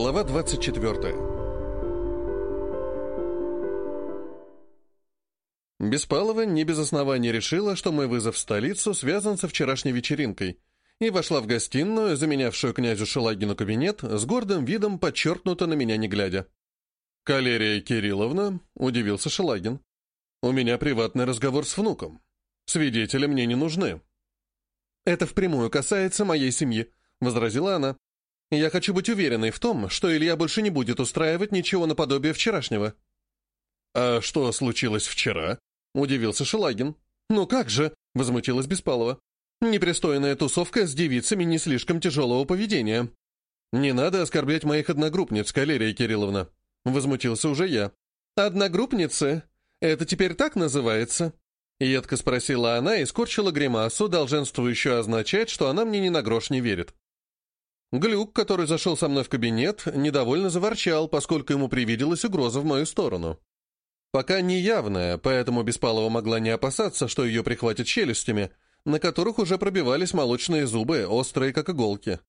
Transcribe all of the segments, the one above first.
Глава 24. Беспалова не без оснований решила, что мой вызов в столицу связан со вчерашней вечеринкой, и вошла в гостиную, заменявшую князю Шелагину кабинет, с гордым видом подчеркнуто на меня не глядя. «Калерия Кирилловна», — удивился Шелагин, — «у меня приватный разговор с внуком. Свидетели мне не нужны». «Это впрямую касается моей семьи», — возразила она. Я хочу быть уверенной в том, что Илья больше не будет устраивать ничего наподобие вчерашнего». «А что случилось вчера?» — удивился Шелагин. «Ну как же?» — возмутилась Беспалова. «Непристойная тусовка с девицами не слишком тяжелого поведения». «Не надо оскорблять моих одногруппниц, Калерия Кирилловна», — возмутился уже я. «Одногруппницы? Это теперь так называется?» Едко спросила она и скорчила гримасу, долженствующую означать, что она мне ни на грош не верит. Глюк, который зашел со мной в кабинет, недовольно заворчал, поскольку ему привиделась угроза в мою сторону. Пока не явная, поэтому Беспалова могла не опасаться, что ее прихватят челюстями, на которых уже пробивались молочные зубы, острые как иголки.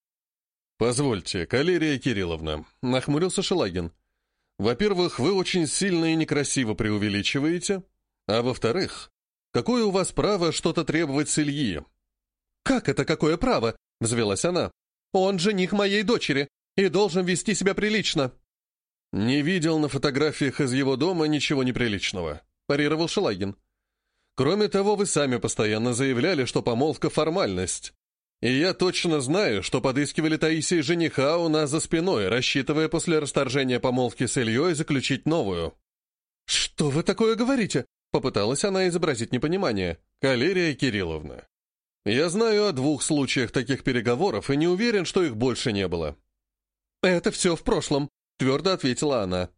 «Позвольте, Калерия Кирилловна», — нахмурился Шелагин. «Во-первых, вы очень сильно и некрасиво преувеличиваете, а во-вторых, какое у вас право что-то требовать с Ильи?» «Как это какое право?» — взвелась она. Он жених моей дочери и должен вести себя прилично». «Не видел на фотографиях из его дома ничего неприличного», – парировал Шелагин. «Кроме того, вы сами постоянно заявляли, что помолвка – формальность. И я точно знаю, что подыскивали Таисии жениха у нас за спиной, рассчитывая после расторжения помолвки с Ильей заключить новую». «Что вы такое говорите?» – попыталась она изобразить непонимание. «Калерия Кирилловна, я знаю о двух случаях таких переговоров и не уверен, что их больше не было. «Это все в прошлом», — твердо ответила она.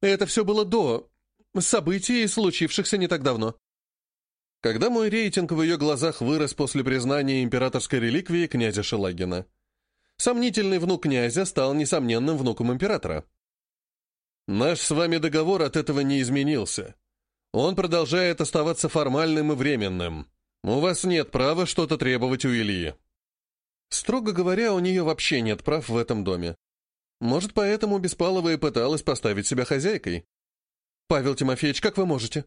«Это все было до событий, случившихся не так давно». Когда мой рейтинг в ее глазах вырос после признания императорской реликвии князя Шелагина. Сомнительный внук князя стал несомненным внуком императора. Наш с вами договор от этого не изменился. Он продолжает оставаться формальным и временным. «У вас нет права что-то требовать у Ильи». Строго говоря, у нее вообще нет прав в этом доме. Может, поэтому Беспалова и пыталась поставить себя хозяйкой. «Павел Тимофеевич, как вы можете?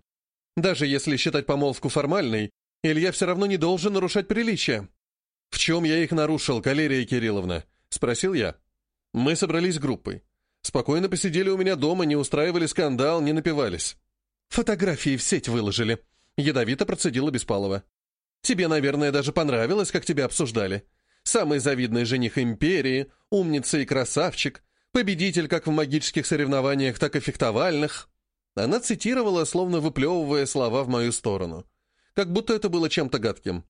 Даже если считать помолвку формальной, Илья все равно не должен нарушать приличия». «В чем я их нарушил, Калерия Кирилловна?» — спросил я. «Мы собрались группой. Спокойно посидели у меня дома, не устраивали скандал, не напивались». «Фотографии в сеть выложили», — ядовито процедила Беспалова. Тебе, наверное, даже понравилось, как тебя обсуждали. Самый завидный жених империи, умница и красавчик, победитель как в магических соревнованиях, так и фехтовальных. Она цитировала, словно выплевывая слова в мою сторону. Как будто это было чем-то гадким.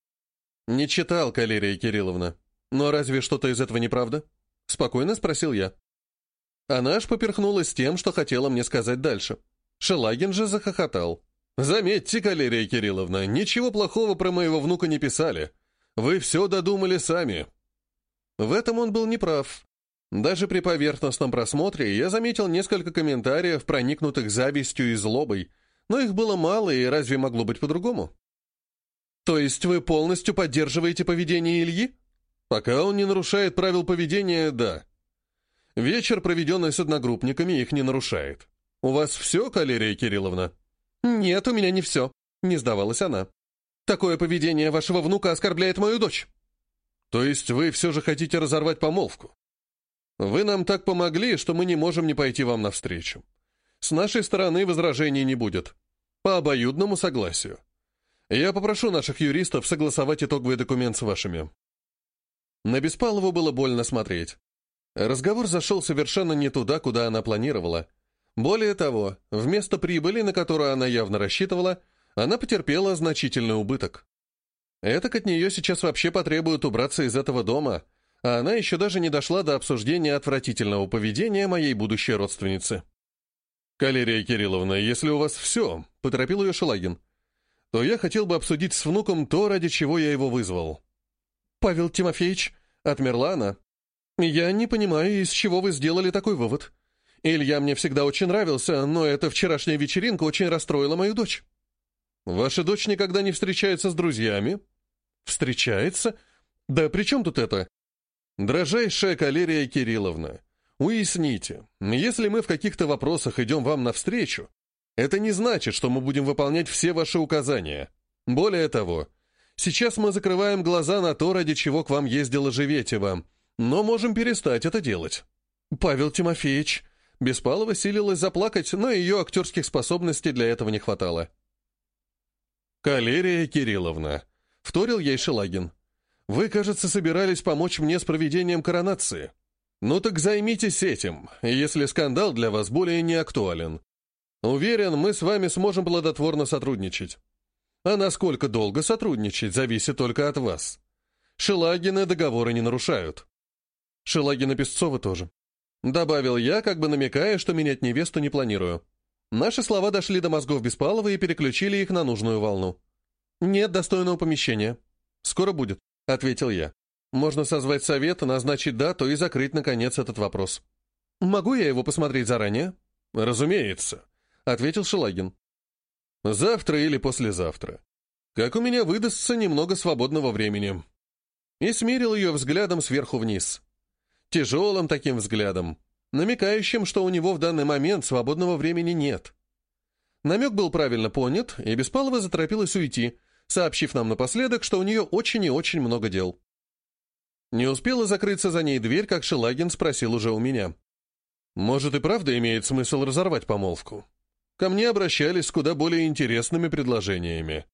«Не читал, Калерия Кирилловна. Но разве что-то из этого неправда?» Спокойно спросил я. Она аж поперхнулась тем, что хотела мне сказать дальше. Шелагин же захохотал. «Заметьте, Калерия Кирилловна, ничего плохого про моего внука не писали. Вы все додумали сами». В этом он был неправ. Даже при поверхностном просмотре я заметил несколько комментариев, проникнутых завистью и злобой, но их было мало, и разве могло быть по-другому? «То есть вы полностью поддерживаете поведение Ильи?» «Пока он не нарушает правил поведения, да. Вечер, проведенный с одногруппниками, их не нарушает. У вас все, Калерия Кирилловна?» «Нет, у меня не все», — не сдавалась она. «Такое поведение вашего внука оскорбляет мою дочь». «То есть вы все же хотите разорвать помолвку? Вы нам так помогли, что мы не можем не пойти вам навстречу. С нашей стороны возражений не будет. По обоюдному согласию. Я попрошу наших юристов согласовать итоговый документ с вашими». На Беспалову было больно смотреть. Разговор зашел совершенно не туда, куда она планировала — более того, вместо прибыли, на которую она явно рассчитывала, она потерпела значительный убыток. Этак от нее сейчас вообще потребуют убраться из этого дома, а она еще даже не дошла до обсуждения отвратительного поведения моей будущей родственницы. «Калерия Кирилловна, если у вас все», — поторопил ее Шелагин, «то я хотел бы обсудить с внуком то, ради чего я его вызвал». «Павел Тимофеевич», — отмерла она, — «я не понимаю, из чего вы сделали такой вывод. Илья мне всегда очень нравился, но эта вчерашняя вечеринка очень расстроила мою дочь». «Ваша дочь никогда не встречается с друзьями?» «Встречается? Да при чем тут это?» «Дрожайшая Калерия Кирилловна, Уясните, если мы в каких-то вопросах идем вам навстречу, это не значит, что мы будем выполнять все ваши указания. Более того, сейчас мы закрываем глаза на то, ради чего к вам ездила Живетева, но можем перестать это делать. Павел Тимофеевич. Беспалова силилась заплакать, но ее актерских способностей для этого не хватало. «Калерия Кирилловна», — вторил ей Шелагин. «Вы, кажется, собирались помочь мне с проведением коронации. Ну так займитесь этим, если скандал для вас более не актуален. Уверен, мы с вами сможем плодотворно сотрудничать. А насколько долго сотрудничать, зависит только от вас. Шелагины договоры не нарушают. Шелагина Песцова тоже. Добавил я, как бы намекая, что менять невесту не планирую. Наши слова дошли до мозгов Беспалова и переключили их на нужную волну. «Нет достойного помещения. Скоро будет», — ответил я. «Можно созвать совет, назначить дату и закрыть, наконец, этот вопрос. Могу я его посмотреть заранее?» «Разумеется», — ответил Шелагин. «Завтра или послезавтра. Как у меня выдастся немного свободного времени». И смерил ее взглядом сверху вниз. Тяжелым таким взглядом, намекающим, что у него в данный момент свободного времени нет. Намек был правильно понят, и Беспалова заторопилась уйти, сообщив нам напоследок, что у нее очень и очень много дел. Не успела закрыться за ней дверь, как Шелагин спросил уже у меня. «Может, и правда имеет смысл разорвать помолвку?» Ко мне обращались с куда более интересными предложениями.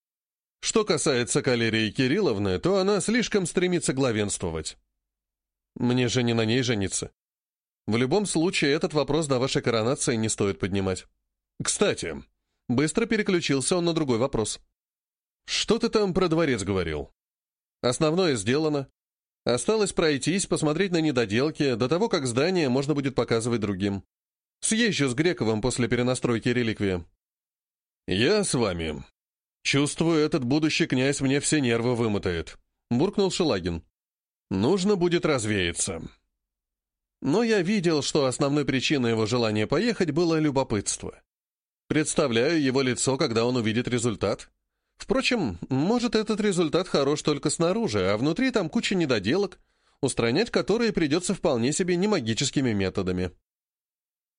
Что касается Калерии Кирилловны, то она слишком стремится главенствовать. Мне же не на ней жениться. В любом случае, этот вопрос до вашей коронации не стоит поднимать. Кстати, быстро переключился он на другой вопрос. Что ты там про дворец говорил? Основное сделано. Осталось пройтись, посмотреть на недоделки, до того, как здание можно будет показывать другим. Съезжу с Грековым после перенастройки реликвии. Я с вами. Чувствую, этот будущий князь мне все нервы вымотает. Буркнул Шелагин. Нужно будет развеяться. Но я видел, что основной причиной его желания поехать было любопытство. Представляю его лицо, когда он увидит результат. Впрочем, может, этот результат хорош только снаружи, а внутри там куча недоделок, устранять которые придется вполне себе не магическими методами.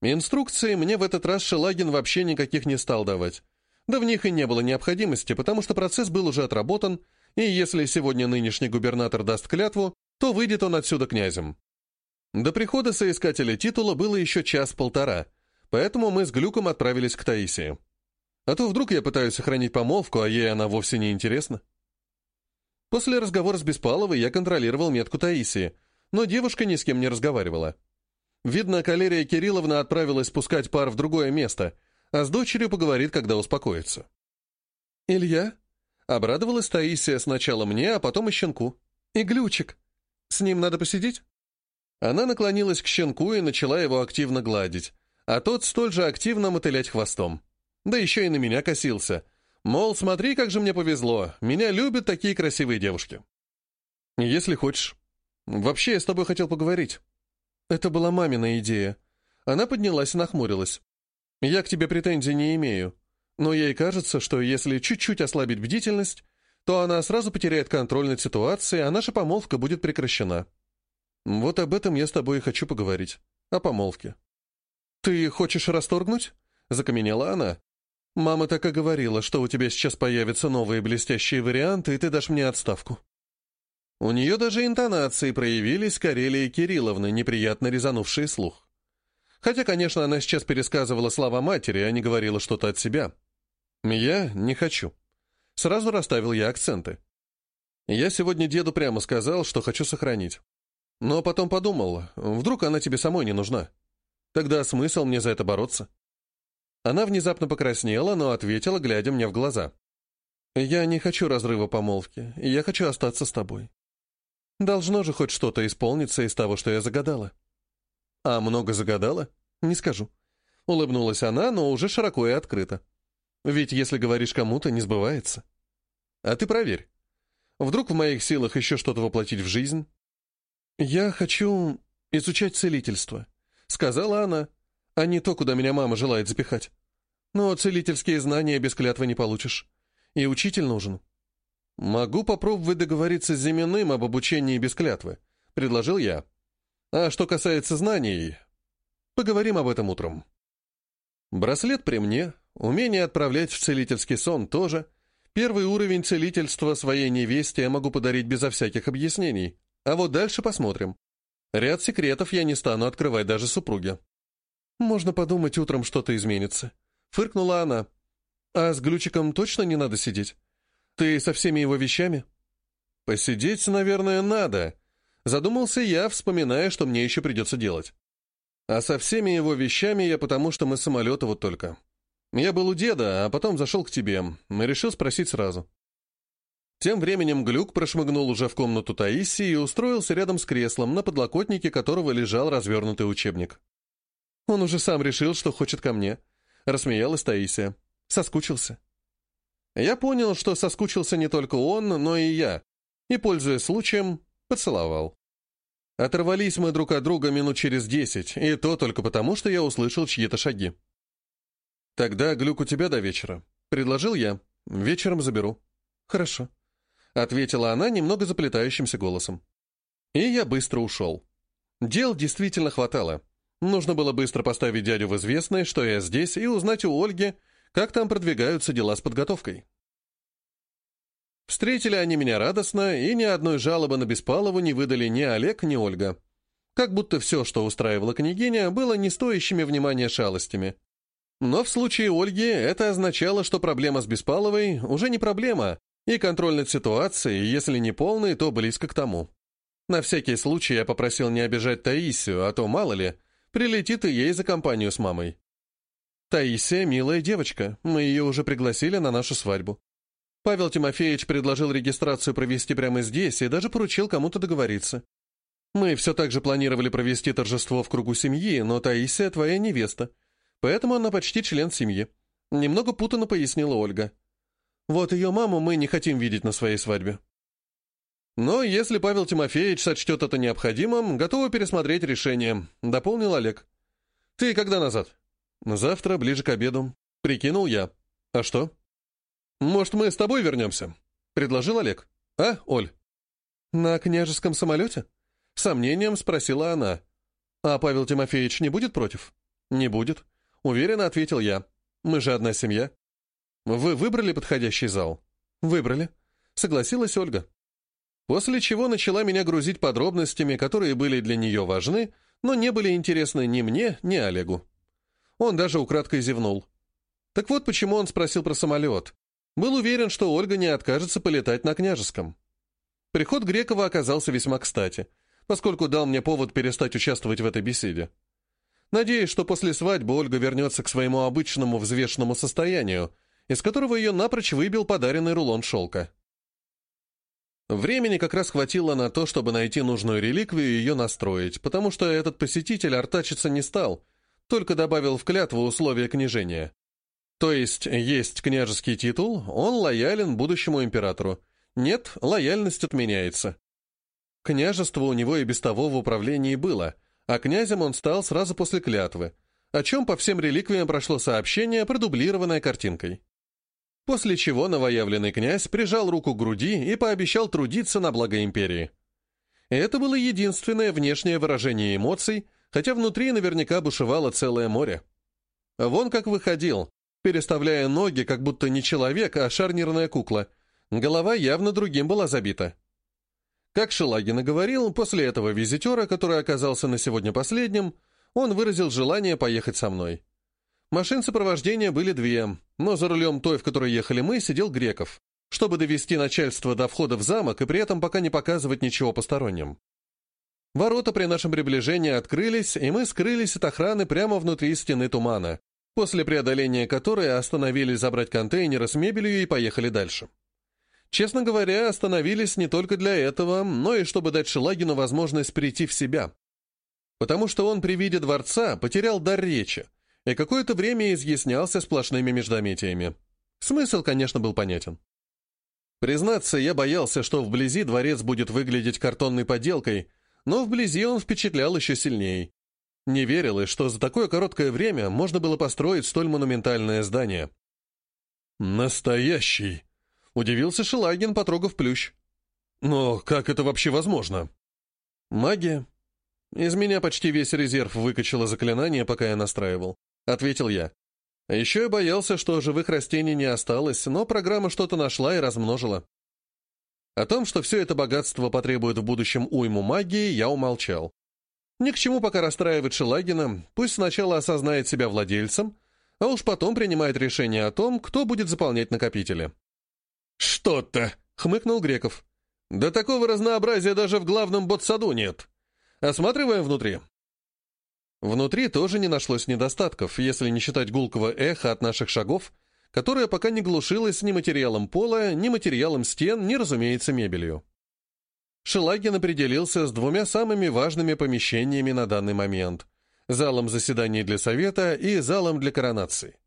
Инструкции мне в этот раз Шелагин вообще никаких не стал давать. Да в них и не было необходимости, потому что процесс был уже отработан, и если сегодня нынешний губернатор даст клятву, то выйдет он отсюда князем. До прихода соискателя титула было еще час-полтора, поэтому мы с Глюком отправились к Таисии. А то вдруг я пытаюсь сохранить помолвку, а ей она вовсе не интересна. После разговора с Беспаловой я контролировал метку Таисии, но девушка ни с кем не разговаривала. Видно, Калерия Кирилловна отправилась спускать пар в другое место, а с дочерью поговорит, когда успокоится. «Илья?» — обрадовалась Таисия сначала мне, а потом и щенку. «И Глючик. С ним надо посидеть?» Она наклонилась к щенку и начала его активно гладить, а тот столь же активно мотылять хвостом. Да еще и на меня косился. Мол, смотри, как же мне повезло, меня любят такие красивые девушки. «Если хочешь. Вообще, я с тобой хотел поговорить». Это была мамина идея. Она поднялась и нахмурилась. «Я к тебе претензий не имею, но ей кажется, что если чуть-чуть ослабить бдительность, то она сразу потеряет контроль над ситуацией, а наша помолвка будет прекращена. Вот об этом я с тобой и хочу поговорить. О помолвке». «Ты хочешь расторгнуть?» — закаменела она. «Мама так и говорила, что у тебя сейчас появятся новые блестящие варианты, и ты дашь мне отставку». У нее даже интонации проявились Карелии Кирилловны, неприятно резанувшие слух. Хотя, конечно, она сейчас пересказывала слова матери, а не говорила что-то от себя. «Я не хочу». Сразу расставил я акценты. Я сегодня деду прямо сказал, что хочу сохранить. Но потом подумал, вдруг она тебе самой не нужна. Тогда смысл мне за это бороться? Она внезапно покраснела, но ответила, глядя мне в глаза. «Я не хочу разрыва помолвки, я хочу остаться с тобой. Должно же хоть что-то исполниться из того, что я загадала. А много загадала? Не скажу. Улыбнулась она, но уже широко и открыто. Ведь если говоришь кому-то, не сбывается. А ты проверь. Вдруг в моих силах еще что-то воплотить в жизнь? Я хочу изучать целительство, сказала она, а не то, куда меня мама желает запихать. Но целительские знания без клятвы не получишь. И учитель нужен. «Могу попробовать договориться с Зиминым об обучении без клятвы», — предложил я. «А что касается знаний, Поговорим об этом утром. Браслет при мне, умение отправлять в целительский сон тоже. Первый уровень целительства своей невесте я могу подарить безо всяких объяснений. А вот дальше посмотрим. Ряд секретов я не стану открывать даже супруге. Можно подумать, утром что-то изменится. Фыркнула она. А с Глючиком точно не надо сидеть? Ты со всеми его вещами? Посидеть, наверное, надо. Задумался я, вспоминая, что мне еще придется делать. А со всеми его вещами я потому, что мы самолета вот только. Я был у деда, а потом зашел к тебе решил спросить сразу. Тем временем Глюк прошмыгнул уже в комнату Таисии и устроился рядом с креслом, на подлокотнике которого лежал развернутый учебник. Он уже сам решил, что хочет ко мне. Рассмеялась Таисия. Соскучился. Я понял, что соскучился не только он, но и я, и, пользуясь случаем, поцеловал. Оторвались мы друг от друга минут через десять, и то только потому, что я услышал чьи-то шаги. «Тогда глюк у тебя до вечера», — предложил я. «Вечером заберу». «Хорошо», — ответила она немного заплетающимся голосом. И я быстро ушел. Дел действительно хватало. Нужно было быстро поставить дядю в известность, что я здесь, и узнать у Ольги, как там продвигаются дела с подготовкой. Встретили они меня радостно, и ни одной жалобы на Беспалову не выдали ни Олег, ни Ольга. Как будто все, что устраивала княгиня, было не стоящими внимания шалостями. Но в случае Ольги это означало, что проблема с Беспаловой уже не проблема, и контроль над ситуацией, если не полный, то близко к тому. На всякий случай я попросил не обижать Таисию, а то, мало ли, прилетит и ей за компанию с мамой. Таисия — милая девочка, мы ее уже пригласили на нашу свадьбу. Павел Тимофеевич предложил регистрацию провести прямо здесь и даже поручил кому-то договориться. Мы все так же планировали провести торжество в кругу семьи, но Таисия твоя невеста, поэтому она почти член семьи. Немного путанно пояснила Ольга. Вот ее маму мы не хотим видеть на своей свадьбе. Но если Павел Тимофеевич сочтет это необходимым, готовы пересмотреть решение, дополнил Олег. Ты когда назад? Завтра, ближе к обеду. Прикинул я. А что? «Может, мы с тобой вернемся?» — предложил Олег. «А, Оль?» «На княжеском самолете?» — сомнением спросила она. «А Павел Тимофеевич не будет против?» «Не будет», — уверенно ответил я. «Мы же одна семья». «Вы выбрали подходящий зал?» «Выбрали», — согласилась Ольга. После чего начала меня грузить подробностями, которые были для нее важны, но не были интересны ни мне, ни Олегу. Он даже украдкой зевнул. Так вот почему он спросил про самолет. Был уверен, что Ольга не откажется полетать на княжеском. Приход Грекова оказался весьма кстати, поскольку дал мне повод перестать участвовать в этой беседе. Надеюсь, что после свадьбы Ольга вернется к своему обычному взвешенному состоянию, из которого ее напрочь выбил подаренный рулон шелка. Времени как раз хватило на то, чтобы найти нужную реликвию и ее настроить, потому что этот посетитель артачиться не стал, только добавил в клятву условия княжения. То есть есть княжеский титул, он лоялен будущему императору. Нет, лояльность отменяется. Княжество у него и без того в управлении было, а князем он стал сразу после клятвы, о чем по всем реликвиям прошло сообщение, продублированное картинкой. После чего новоявленный князь прижал руку к груди и пообещал трудиться на благо империи. Это было единственное внешнее выражение эмоций, хотя внутри наверняка бушевало целое море. Вон как выходил, переставляя ноги, как будто не человек, а шарнирная кукла. Голова явно другим была забита. Как Шелагин и говорил, после этого визитера, который оказался на сегодня последним, он выразил желание поехать со мной. Машин сопровождения были две, но за рулем той, в которой ехали мы, сидел Греков, чтобы довести начальство до входа в замок и при этом пока не показывать ничего посторонним. Ворота при нашем приближении открылись, и мы скрылись от охраны прямо внутри стены тумана, после преодоления которой остановились забрать контейнеры с мебелью и поехали дальше. Честно говоря, остановились не только для этого, но и чтобы дать Шелагину возможность прийти в себя. Потому что он при виде дворца потерял дар речи и какое-то время изъяснялся сплошными междометиями. Смысл, конечно, был понятен. Признаться, я боялся, что вблизи дворец будет выглядеть картонной поделкой, но вблизи он впечатлял еще сильнее. Не верилось, что за такое короткое время можно было построить столь монументальное здание. «Настоящий!» — удивился Шелагин, потрогав плющ. «Но как это вообще возможно?» «Магия. Из меня почти весь резерв выкачало заклинание, пока я настраивал. Ответил я. Еще я боялся, что живых растений не осталось, но программа что-то нашла и размножила. О том, что все это богатство потребует в будущем уйму магии, я умолчал. Ни к чему пока расстраивать Шелагина, пусть сначала осознает себя владельцем, а уж потом принимает решение о том, кто будет заполнять накопители. «Что-то!» — хмыкнул Греков. «Да такого разнообразия даже в главном ботсаду нет. Осматриваем внутри». Внутри тоже не нашлось недостатков, если не считать гулкого эха от наших шагов, которое пока не глушилось ни материалом пола, ни материалом стен, ни, разумеется, мебелью. Шелагин определился с двумя самыми важными помещениями на данный момент – залом заседаний для совета и залом для коронации.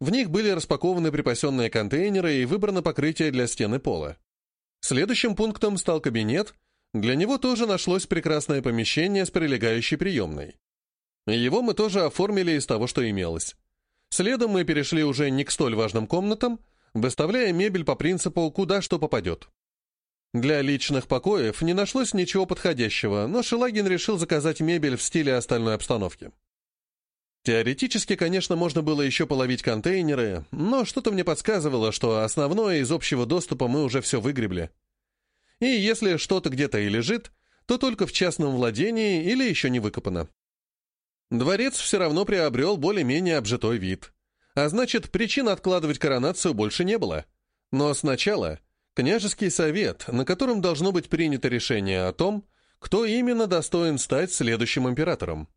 В них были распакованы припасенные контейнеры и выбрано покрытие для стены пола. Следующим пунктом стал кабинет. Для него тоже нашлось прекрасное помещение с прилегающей приемной. Его мы тоже оформили из того, что имелось. Следом мы перешли уже не к столь важным комнатам, выставляя мебель по принципу «куда что попадет». Для личных покоев не нашлось ничего подходящего, но Шелагин решил заказать мебель в стиле остальной обстановки. Теоретически, конечно, можно было еще половить контейнеры, но что-то мне подсказывало, что основное из общего доступа мы уже все выгребли. И если что-то где-то и лежит, то только в частном владении или еще не выкопано. Дворец все равно приобрел более-менее обжитой вид. А значит, причин откладывать коронацию больше не было. Но сначала княжеский совет, на котором должно быть принято решение о том, кто именно достоин стать следующим императором.